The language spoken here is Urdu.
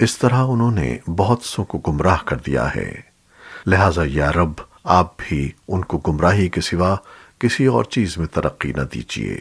اس طرح انہوں نے بہت سو کو گمراہ کر دیا ہے۔ لہذا یا رب، آپ بھی ان کو گمراہی کے سوا کسی اور چیز میں ترقی نہ دیجیے